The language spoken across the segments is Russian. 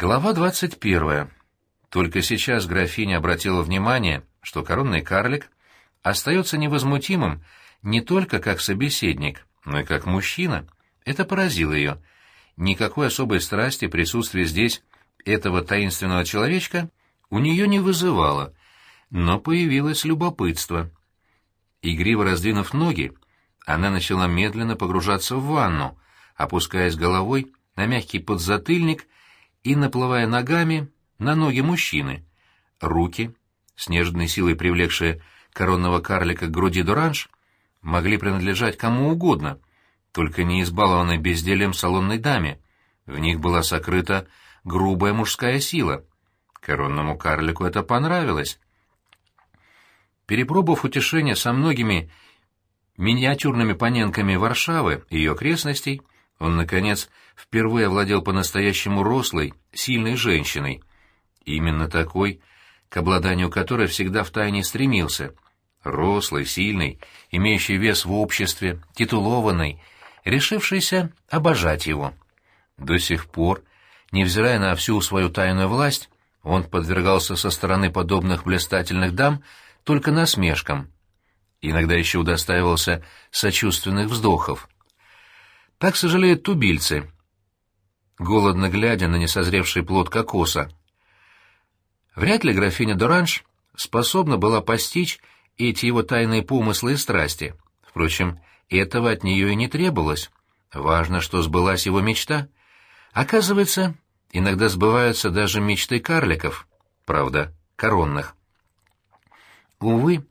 Глава двадцать первая. Только сейчас графиня обратила внимание, что коронный карлик остается невозмутимым не только как собеседник, но и как мужчина. Это поразило ее. Никакой особой страсти присутствие здесь этого таинственного человечка у нее не вызывало, но появилось любопытство. Игриво раздвинув ноги, она начала медленно погружаться в ванну, опускаясь головой на мягкий подзатыльник и наплывая ногами на ноги мужчины. Руки, с нежной силой привлекшие коронного карлика к груди Дуранж, могли принадлежать кому угодно, только не избалованной бездельем салонной даме. В них была сокрыта грубая мужская сила. Коронному карлику это понравилось. Перепробовав утешение со многими миниатюрными поненками Варшавы и ее окрестностей, он, наконец, впервые овладел по-настоящему рослой, сильной женщиной. Именно такой, к обладанию которой всегда втайне стремился. Рослый, сильный, имеющий вес в обществе, титулованный, решившийся обожать его. До сих пор, невзирая на всю свою тайную власть, он подвергался со стороны подобных блистательных дам только насмешкам. Иногда еще удостаивался сочувственных вздохов. Так сожалеют тубильцы, голодно глядя на несозревший плод кокоса. Вряд ли графиня Доранж способна была постичь эти его тайные помыслы и страсти. Впрочем, этого от нее и не требовалось. Важно, что сбылась его мечта. Оказывается, иногда сбываются даже мечты карликов, правда, коронных. Увы,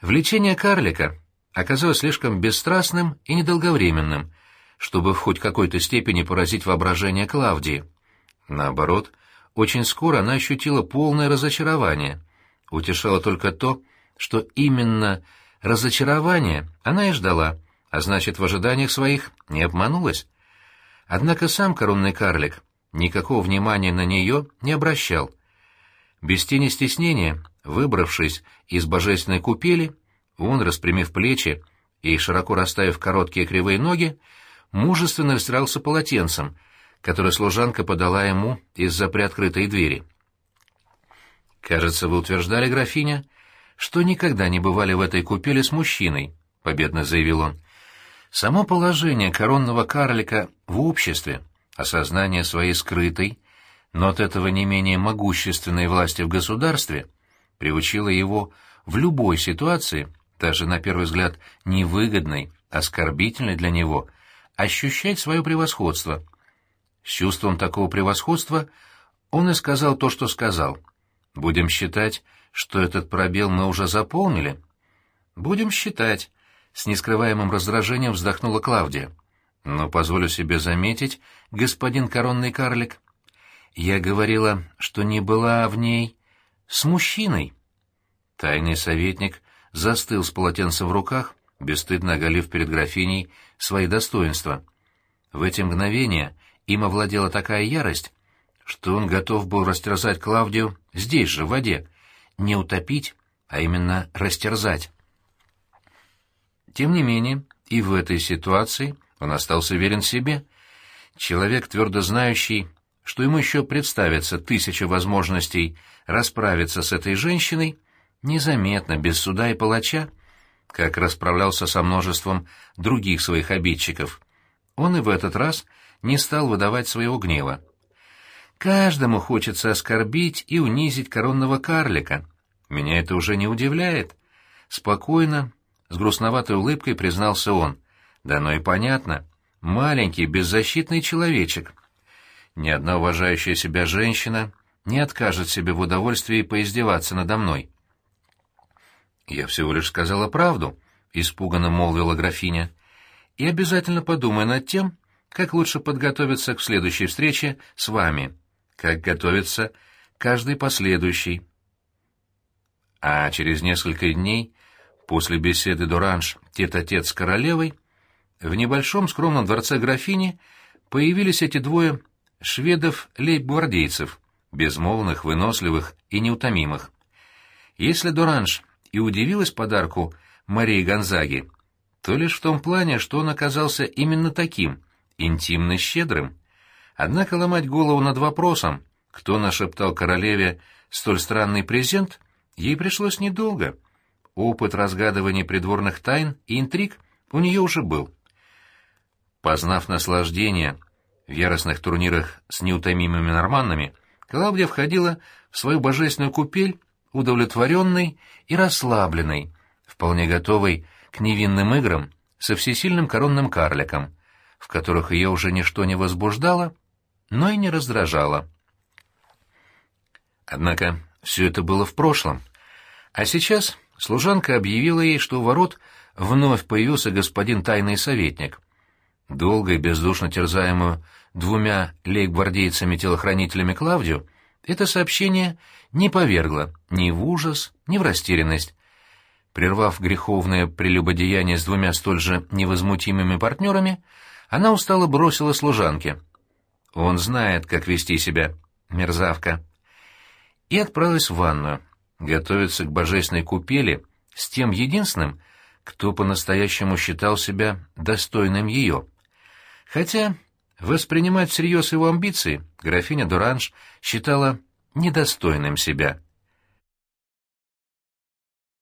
влечение карлика оказалось слишком бесстрастным и недолговременным, чтобы в хоть какой-то степени поразить воображение Клавдии. Наоборот, очень скоро она ощутила полное разочарование. Утешало только то, что именно разочарование она и ждала, а значит, в ожиданиях своих не обманулась. Однако сам коронный карлик никакого внимания на нее не обращал. Без тени стеснения, выбравшись из божественной купели, он, распрямив плечи и широко расставив короткие кривые ноги, мужественно растирался полотенцем, которое служанка подала ему из-за приоткрытой двери. «Кажется, вы утверждали, графиня, что никогда не бывали в этой купели с мужчиной», — победно заявил он. «Само положение коронного карлика в обществе, осознание своей скрытой, но от этого не менее могущественной власти в государстве, приучило его в любой ситуации, даже на первый взгляд невыгодной, оскорбительной для него, ощущать свое превосходство. С чувством такого превосходства он и сказал то, что сказал. Будем считать, что этот пробел мы уже заполнили. Будем считать, с нескрываемым раздражением вздохнула Клавдия. Но позволю себе заметить, господин коронный карлик, я говорила, что не была в ней с мужчиной. Тайный советник застыл с полотенцем в руках, бесстыдно оголив перед графиней свои достоинства. В эти мгновения им овладела такая ярость, что он готов был растерзать Клавдию здесь же, в воде, не утопить, а именно растерзать. Тем не менее, и в этой ситуации он остался верен себе. Человек, твердо знающий, что ему еще представится тысяча возможностей расправиться с этой женщиной, незаметно, без суда и палача, как расправлялся со множеством других своих обидчиков. Он и в этот раз не стал выдавать своего гнева. Каждому хочется оскорбить и унизить коронного карлика. Меня это уже не удивляет. Спокойно, с грустноватой улыбкой признался он. Да ну и понятно. Маленький, беззащитный человечек. Ни одна уважающая себя женщина не откажет себе в удовольствии поиздеваться надо мной. «Я всего лишь сказала правду», — испуганно молвила графиня. «И обязательно подумай над тем, как лучше подготовиться к следующей встрече с вами, как готовиться каждый последующий». А через несколько дней, после беседы Дуранж тет-а-тет с королевой, в небольшом скромном дворце графини появились эти двое шведов-лейб-гвардейцев, безмолвных, выносливых и неутомимых. Если Дуранж и удивилась подарку Марии Гонзаги, то лишь в том плане, что он оказался именно таким, интимно щедрым. Однако ломать голову над вопросом, кто нашептал королеве столь странный презент, ей пришлось недолго. Опыт разгадывания придворных тайн и интриг у нее уже был. Познав наслаждение в яростных турнирах с неутомимыми норманнами, Клавдия входила в свою божественную купель, удовлетворенной и расслабленной, вполне готовой к невинным играм со всесильным коронным карликом, в которых ее уже ничто не возбуждало, но и не раздражало. Однако все это было в прошлом. А сейчас служанка объявила ей, что у ворот вновь появился господин тайный советник. Долго и бездушно терзаемую двумя лейб-гвардейцами-телохранителями Клавдию, это сообщение не повергло ни в ужас, ни в растерянность. Прервав греховное прелюбодеяние с двумя столь же невозмутимыми партнерами, она устало бросила служанке. «Он знает, как вести себя, мерзавка» и отправилась в ванную, готовиться к божественной купели с тем единственным, кто по-настоящему считал себя достойным ее. Хотя воспринимать всерьез его амбиции графиня Дуранж считала недостойным себя.